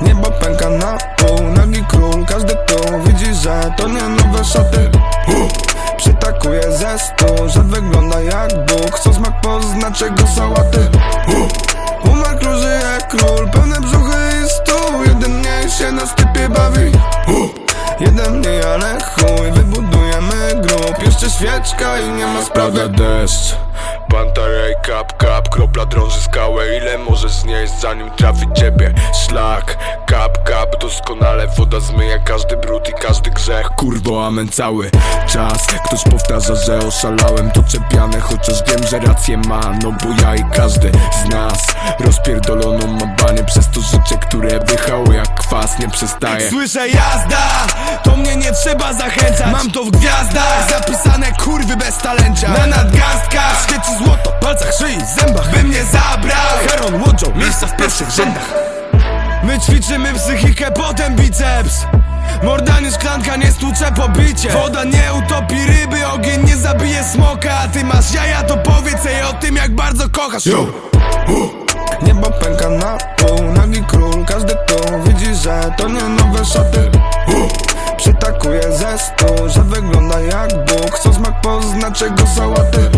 Niebo pęka na pół, nagi król Każdy tu widzi, że to nie nowe szaty. Przytakuje ze stu, że wygląda jak Bóg Co smak poznaczy go sałaty Umarł król, żyje król Pełne brzuchy i stół. Jedynie się na stypie bawi. Jeden mniej, ale chuj Wybudujemy grup Jeszcze świeczka i nie ma sprawy. Pada deszcz Pantarej, kap, kap, kropla drąży skałę. Ile możesz znieść zanim trafi ciebie? Szlak, kap, kap, doskonale. Woda zmyje każdy brud i każdy grzech. Kurwo, amen cały czas. Ktoś powtarza, że oszalałem. To czepiane, chociaż wiem, że rację ma. No bo ja i każdy z nas Rozpierdoloną ma banie. Przez to życie, które wychało jak kwas Nie przestaje. Słyszę jazda, to mnie nie trzeba zachęcać. Mam to w gwiazdach, zapisane kurwy bez talencia. Na nadgarstkach świeci złoto, palcach, szyi, zębach By mnie zabrał, Heron, łączą miejsca w pierwszych rzędach. My ćwiczymy psychikę, potem biceps. Morda nie szklanka, nie stłucze pobicie. Woda nie utopi ryby, ogień nie zabije smoka. A ty masz jaja, to powiedz jej o tym jak bardzo kochasz. Niebo pęka na pół, nagi król. Każdy tu widzi, że to nie nowe szaty. Przytakuje ze stu, że wygląda jak Bóg. Co smak poznaczy go sałaty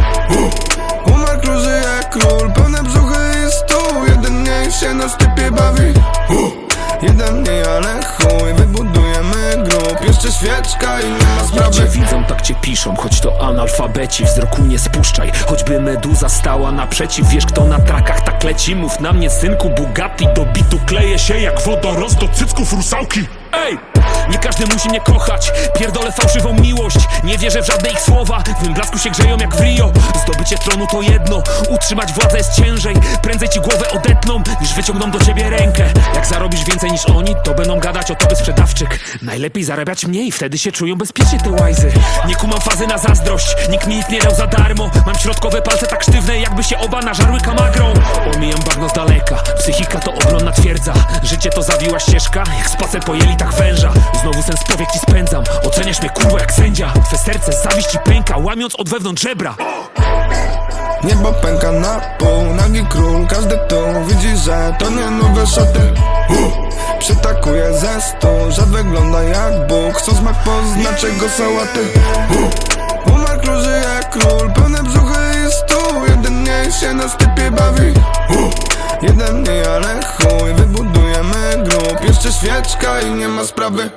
Świeczka i nie ma Jak sprawy. cię widzą, tak cię piszą, choć to analfabeci Wzroku nie spuszczaj, choćby meduza stała naprzeciw Wiesz kto na trakach tak leci, mów na mnie synku Bugatti Do bitu kleje się jak wodorost do cycków rusałki Ej! Nie każdy musi mnie kochać, pierdolę fałszywą miłość. Nie wierzę w żadne ich słowa, w mym blasku się grzeją jak w Rio. Zdobycie tronu to jedno, utrzymać władzę jest ciężej. Prędzej ci głowę odetną, niż wyciągną do ciebie rękę. Jak zarobisz więcej niż oni, to będą gadać o tobie sprzedawczyk. Najlepiej zarabiać mniej, wtedy się czują bezpiecznie te łajzy. Nie kumam fazy na zazdrość, nikt mi nic nie dał za darmo. Mam środkowe palce tak sztywne, jakby się oba nażarły kamagrą. Omijam bagno z daleka, psychika to ogromna twierdza. Życie to zawiła ścieżka, jak spacer pojęli tak węża. Znowu sens powiek ci spędzam, oceniasz mnie kurwa jak sędzia. Twe serce zawiści pęka, łamiąc od wewnątrz żebra. Niebo pęka na pół, nagi król Każdy tu widzi, że to nie nowe szaty. Przytakuje stu, że wygląda jak Bóg. Co smak poznaczy go sałaty Umarł król, żyje król Pełne brzuchy i stół. Jedynie się na stypie bawi. Jeden mniej, ale chuj Wybudujemy grup Jeszcze świeczka i nie ma sprawy